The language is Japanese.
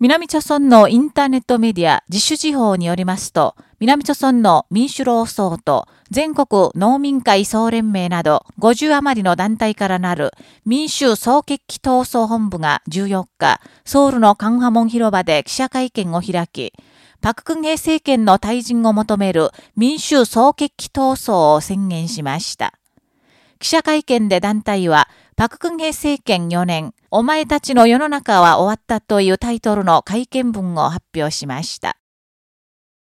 南朝村のインターネットメディア自主地方によりますと、南朝村の民主労総と全国農民会総連盟など50余りの団体からなる民主総決起闘争本部が14日、ソウルのカンハモン広場で記者会見を開き、パククンヘ政権の退陣を求める民主総決起闘争を宣言しました。記者会見で団体は、パククンヘ政権4年、お前たちの世の中は終わったというタイトルの会見文を発表しました。